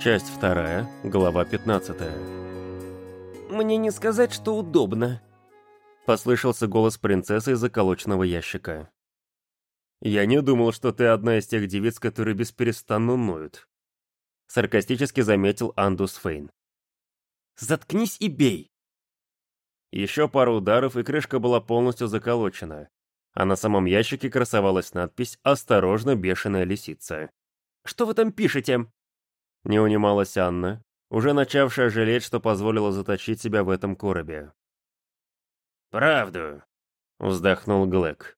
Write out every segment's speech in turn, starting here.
Часть вторая, глава 15. «Мне не сказать, что удобно», — послышался голос принцессы из заколоченного ящика. «Я не думал, что ты одна из тех девиц, которые бесперестанно ноют», — саркастически заметил Андус Фейн. «Заткнись и бей!» Еще пару ударов, и крышка была полностью заколочена, а на самом ящике красовалась надпись «Осторожно, бешеная лисица». «Что вы там пишете?» Не унималась Анна, уже начавшая жалеть, что позволила заточить себя в этом коробе. «Правду», — вздохнул Глэк.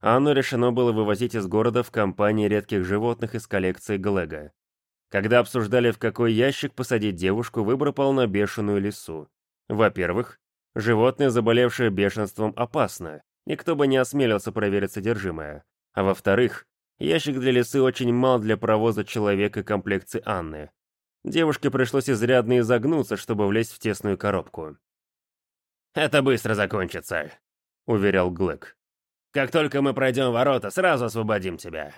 Анну решено было вывозить из города в компании редких животных из коллекции Глэга. Когда обсуждали, в какой ящик посадить девушку, выбор пал на бешеную лису. Во-первых, животное, заболевшее бешенством, опасно, никто бы не осмелился проверить содержимое. А во-вторых, ящик для лисы очень мал для провоза человека комплекции Анны. Девушке пришлось изрядно изогнуться, чтобы влезть в тесную коробку. «Это быстро закончится», — уверял Глэк. «Как только мы пройдем ворота, сразу освободим тебя».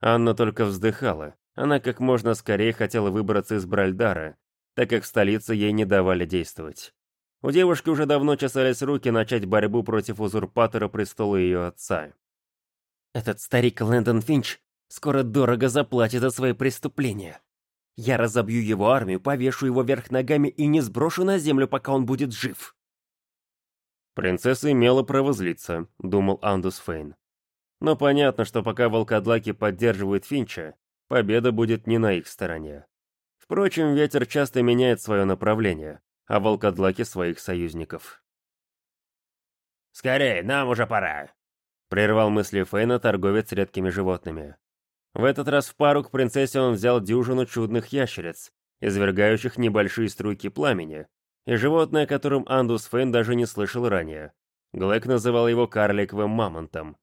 Анна только вздыхала. Она как можно скорее хотела выбраться из Бральдара, так как в столице ей не давали действовать. У девушки уже давно чесались руки начать борьбу против узурпатора престола ее отца. «Этот старик Лэндон Финч скоро дорого заплатит за свои преступления. Я разобью его армию, повешу его вверх ногами и не сброшу на землю, пока он будет жив». «Принцесса имела право злиться», — думал Андус Фейн. Но понятно, что пока волкодлаки поддерживают Финча, победа будет не на их стороне. Впрочем, ветер часто меняет свое направление, а волкодлаки своих союзников. «Скорей, нам уже пора!» Прервал мысли Фейна торговец редкими животными. В этот раз в пару к принцессе он взял дюжину чудных ящериц, извергающих небольшие струйки пламени, и животное, о котором Андус Фейн даже не слышал ранее. Глэк называл его карликовым мамонтом.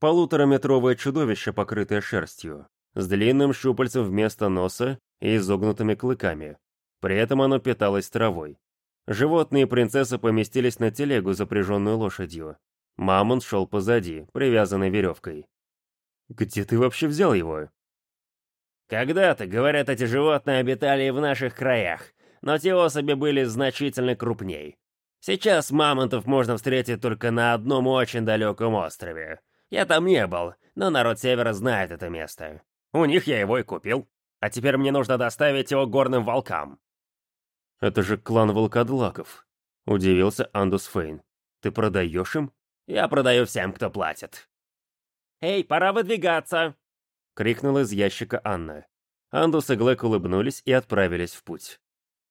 Полутораметровое чудовище, покрытое шерстью, с длинным щупальцем вместо носа и изогнутыми клыками. При этом оно питалось травой. Животные и принцесса поместились на телегу, запряженную лошадью. Мамонт шел позади, привязанный веревкой. «Где ты вообще взял его?» «Когда-то, говорят, эти животные обитали в наших краях, но те особи были значительно крупней. Сейчас мамонтов можно встретить только на одном очень далеком острове. Я там не был, но народ Севера знает это место. У них я его и купил. А теперь мне нужно доставить его горным волкам». «Это же клан волкодлаков», — удивился Андус Фейн. «Ты продаешь им?» «Я продаю всем, кто платит». «Эй, пора выдвигаться!» — крикнула из ящика Анна. Андус и Глэк улыбнулись и отправились в путь.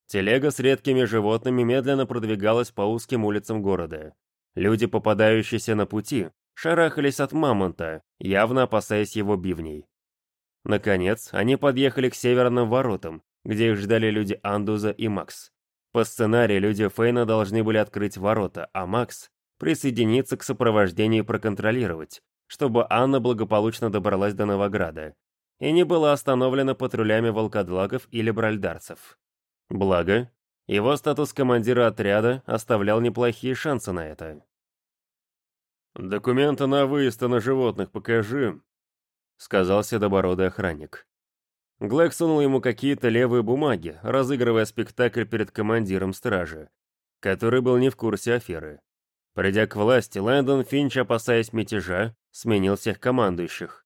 Телега с редкими животными медленно продвигалась по узким улицам города. Люди, попадающиеся на пути, шарахались от мамонта, явно опасаясь его бивней. Наконец, они подъехали к северным воротам, где их ждали люди Андуза и Макс. По сценарию люди Фейна должны были открыть ворота, а Макс присоединиться к сопровождению и проконтролировать, чтобы Анна благополучно добралась до Новограда и не была остановлена патрулями волкодлаков или бральдарцев. Благо, его статус командира отряда оставлял неплохие шансы на это. «Документы на выезд на животных покажи», — сказал седобородый охранник. Глэк сунул ему какие-то левые бумаги, разыгрывая спектакль перед командиром стражи, который был не в курсе аферы. Придя к власти, Лэндон Финч, опасаясь мятежа, сменил всех командующих.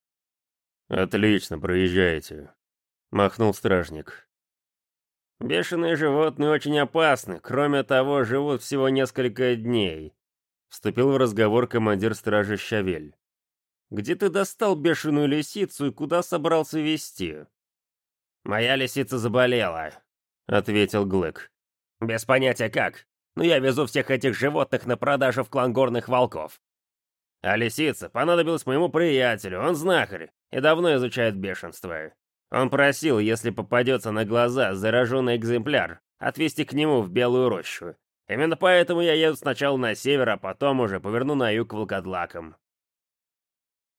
«Отлично, проезжайте», — махнул стражник. «Бешеные животные очень опасны, кроме того, живут всего несколько дней», — вступил в разговор командир стражи Щавель. «Где ты достал бешеную лисицу и куда собрался везти?» «Моя лисица заболела», — ответил Глэк. «Без понятия как, но я везу всех этих животных на продажу в клан горных волков. А лисица понадобилась моему приятелю, он знахарь и давно изучает бешенство. Он просил, если попадется на глаза зараженный экземпляр, отвезти к нему в Белую рощу. Именно поэтому я еду сначала на север, а потом уже поверну на юг к волкодлакам».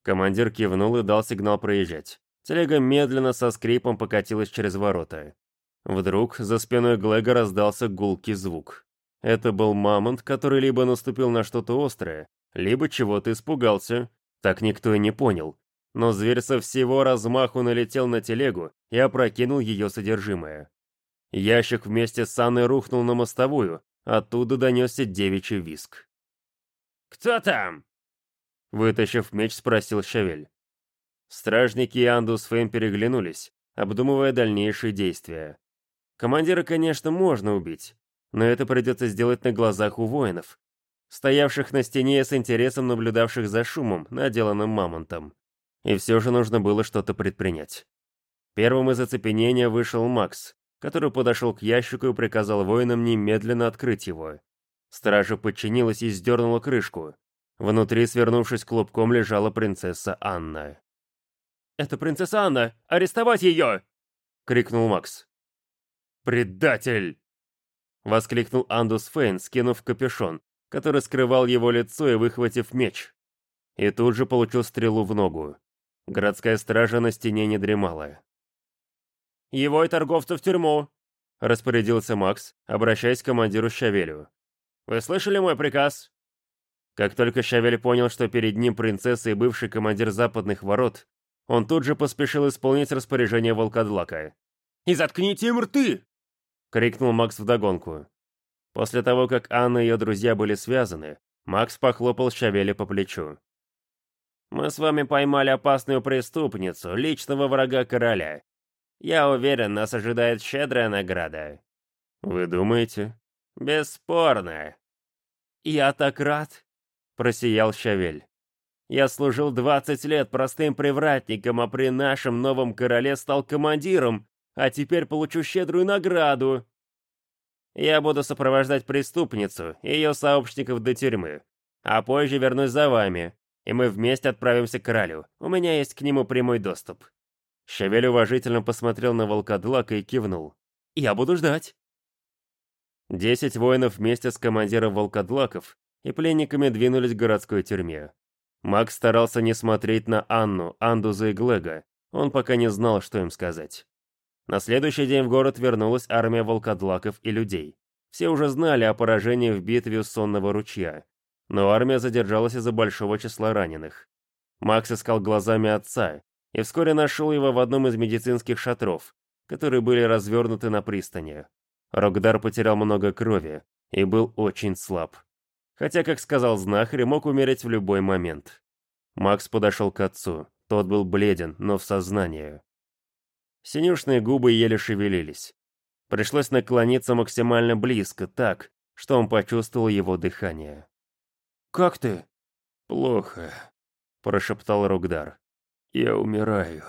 Командир кивнул и дал сигнал проезжать. Телега медленно со скрипом покатилась через ворота. Вдруг за спиной Глэга раздался гулкий звук. Это был мамонт, который либо наступил на что-то острое, либо чего-то испугался. Так никто и не понял. но зверь со всего размаху налетел на телегу и опрокинул ее содержимое. Ящик вместе с Анной рухнул на мостовую, оттуда донесся девичий виск. «Кто там?» Вытащив меч, спросил Шавель. Стражники и Анду с Фэм переглянулись, обдумывая дальнейшие действия. Командира, конечно, можно убить, но это придется сделать на глазах у воинов, стоявших на стене с интересом наблюдавших за шумом, наделанным мамонтом. И все же нужно было что-то предпринять. Первым из оцепенения вышел Макс, который подошел к ящику и приказал воинам немедленно открыть его. Стража подчинилась и сдернула крышку. Внутри, свернувшись клубком, лежала принцесса Анна. «Это принцесса Анна! Арестовать ее!» — крикнул Макс. «Предатель!» — воскликнул Андус Фейн, скинув капюшон, который скрывал его лицо и выхватив меч. И тут же получил стрелу в ногу. Городская стража на стене не дремала. «Его и торговца в тюрьму!» — распорядился Макс, обращаясь к командиру Щавелю. «Вы слышали мой приказ?» Как только Щавель понял, что перед ним принцесса и бывший командир западных ворот, он тут же поспешил исполнить распоряжение волкодлака. «И заткните им рты!» — крикнул Макс вдогонку. После того, как Анна и ее друзья были связаны, Макс похлопал Щавеля по плечу. «Мы с вами поймали опасную преступницу, личного врага короля. Я уверен, нас ожидает щедрая награда». «Вы думаете?» «Бесспорно». «Я так рад», — просиял Щавель. «Я служил 20 лет простым привратником, а при нашем новом короле стал командиром, а теперь получу щедрую награду. Я буду сопровождать преступницу и ее сообщников до тюрьмы, а позже вернусь за вами, и мы вместе отправимся к королю. У меня есть к нему прямой доступ». Щавель уважительно посмотрел на волкодлака и кивнул. «Я буду ждать». Десять воинов вместе с командиром волкодлаков и пленниками двинулись к городской тюрьме. Макс старался не смотреть на Анну, Андуза и Глега. Он пока не знал, что им сказать. На следующий день в город вернулась армия волкодлаков и людей. Все уже знали о поражении в битве у Сонного ручья, но армия задержалась из-за большого числа раненых. Макс искал глазами отца и вскоре нашел его в одном из медицинских шатров, которые были развернуты на пристани. Рогдар потерял много крови и был очень слаб. Хотя, как сказал знахарь, мог умереть в любой момент. Макс подошел к отцу. Тот был бледен, но в сознании. Синюшные губы еле шевелились. Пришлось наклониться максимально близко, так, что он почувствовал его дыхание. «Как ты?» «Плохо», — прошептал Рогдар. «Я умираю».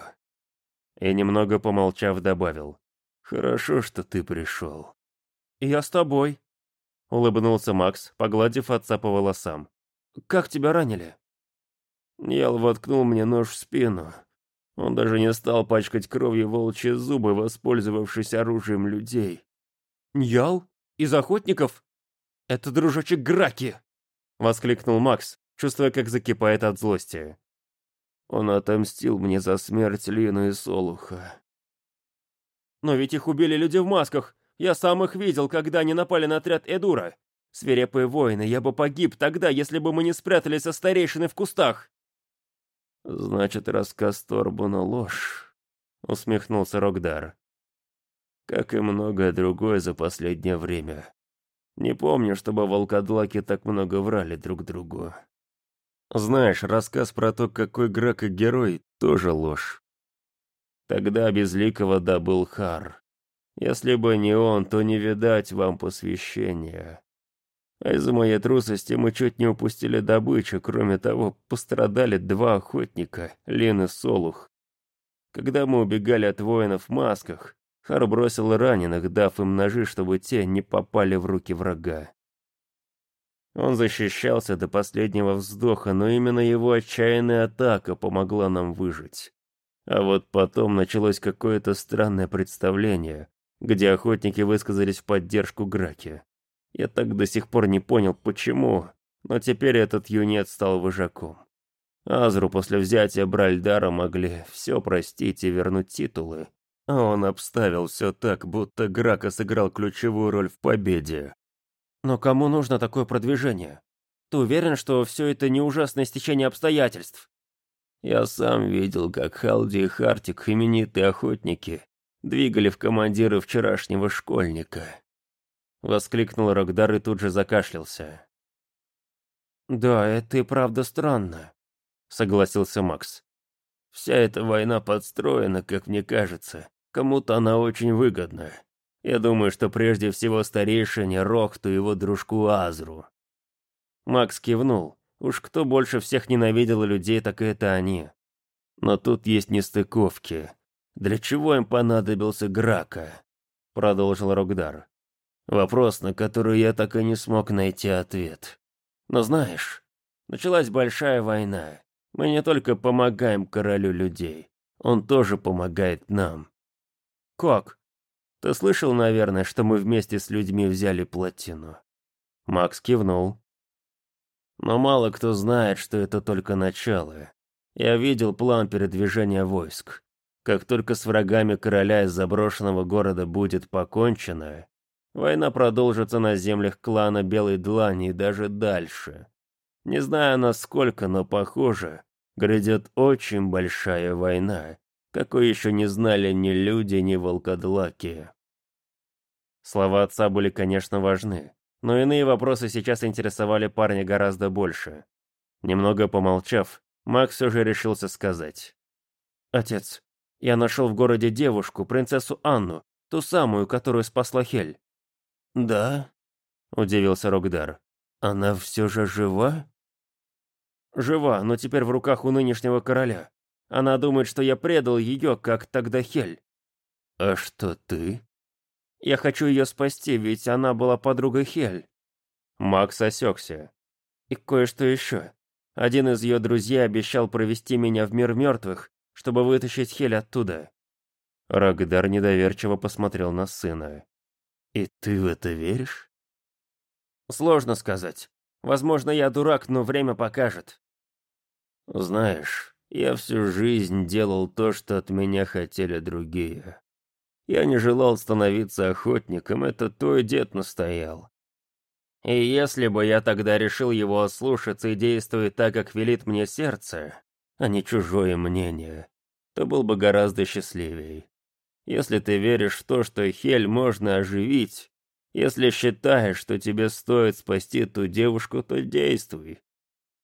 И немного помолчав добавил. «Хорошо, что ты пришел». «Я с тобой», — улыбнулся Макс, погладив отца по волосам. «Как тебя ранили?» Ньял воткнул мне нож в спину. Он даже не стал пачкать кровью волчьи зубы, воспользовавшись оружием людей. «Ньял? Из охотников? Это дружочек Граки!» — воскликнул Макс, чувствуя, как закипает от злости. Он отомстил мне за смерть Лины и Солуха. «Но ведь их убили люди в масках. Я сам их видел, когда они напали на отряд Эдура. Свирепые воины, я бы погиб тогда, если бы мы не спрятались со старейшиной в кустах». «Значит, рассказ Торбуна ложь», — усмехнулся Рогдар. «Как и многое другое за последнее время. Не помню, чтобы волкодлаки так много врали друг другу. Знаешь, рассказ про то, какой Грак и герой, тоже ложь. Тогда безликого добыл Хар. Если бы не он, то не видать вам посвящения. А из-за моей трусости мы чуть не упустили добычу, кроме того, пострадали два охотника, Лин и Солух. Когда мы убегали от воинов в масках, Хар бросил раненых, дав им ножи, чтобы те не попали в руки врага. Он защищался до последнего вздоха, но именно его отчаянная атака помогла нам выжить. А вот потом началось какое-то странное представление, где охотники высказались в поддержку Граки. Я так до сих пор не понял, почему, но теперь этот юнец стал вожаком. Азру после взятия Бральдара могли все простить и вернуть титулы, а он обставил все так, будто Грака сыграл ключевую роль в победе. Но кому нужно такое продвижение? Ты уверен, что все это не ужасное стечение обстоятельств? Я сам видел, как Халди и Хартик, именитые охотники, двигали в командиры вчерашнего школьника. Воскликнул Рогдар и тут же закашлялся. «Да, это и правда странно», — согласился Макс. «Вся эта война подстроена, как мне кажется. Кому-то она очень выгодна. Я думаю, что прежде всего старейшине Рохту и его дружку Азру». Макс кивнул. Уж кто больше всех ненавидел людей, так это они. Но тут есть нестыковки. Для чего им понадобился Грака? Продолжил Рогдар. Вопрос, на который я так и не смог найти ответ. Но знаешь, началась большая война. Мы не только помогаем королю людей, он тоже помогает нам. Как? Ты слышал, наверное, что мы вместе с людьми взяли плотину? Макс кивнул. Но мало кто знает, что это только начало. Я видел план передвижения войск. Как только с врагами короля из заброшенного города будет покончено, война продолжится на землях клана Белой Длани и даже дальше. Не знаю насколько, но похоже, грядет очень большая война, какой еще не знали ни люди, ни волкодлаки. Слова отца были, конечно, важны, но иные вопросы сейчас интересовали парня гораздо больше. Немного помолчав, Макс все же решился сказать. «Отец, я нашел в городе девушку, принцессу Анну, ту самую, которую спасла Хель». «Да?» — удивился Рогдар. «Она все же жива?» «Жива, но теперь в руках у нынешнего короля. Она думает, что я предал ее, как тогда Хель». «А что ты?» Я хочу ее спасти, ведь она была подругой Хель». Макс осекся. «И кое-что еще. Один из ее друзей обещал провести меня в мир мертвых, чтобы вытащить Хель оттуда». Рагдар недоверчиво посмотрел на сына. «И ты в это веришь?» «Сложно сказать. Возможно, я дурак, но время покажет». «Знаешь, я всю жизнь делал то, что от меня хотели другие. Я не желал становиться охотником, это твой дед настоял. И если бы я тогда решил его ослушаться и действовать так, как велит мне сердце, а не чужое мнение, то был бы гораздо счастливее. Если ты веришь в то, что Хель можно оживить, если считаешь, что тебе стоит спасти ту девушку, то действуй.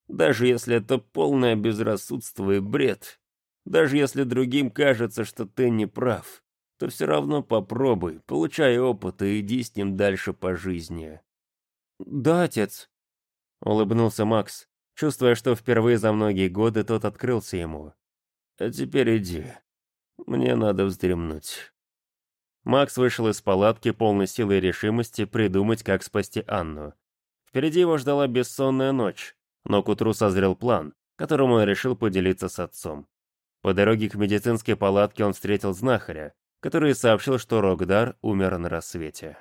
Даже если это полное безрассудство и бред, даже если другим кажется, что ты не прав, то все равно попробуй, получай опыт и иди с ним дальше по жизни. «Да, отец», — улыбнулся Макс, чувствуя, что впервые за многие годы тот открылся ему. «А теперь иди. Мне надо вздремнуть». Макс вышел из палатки полной силы и решимости придумать, как спасти Анну. Впереди его ждала бессонная ночь, но к утру созрел план, которым он решил поделиться с отцом. По дороге к медицинской палатке он встретил знахаря, который сообщил, что Рогдар умер на рассвете.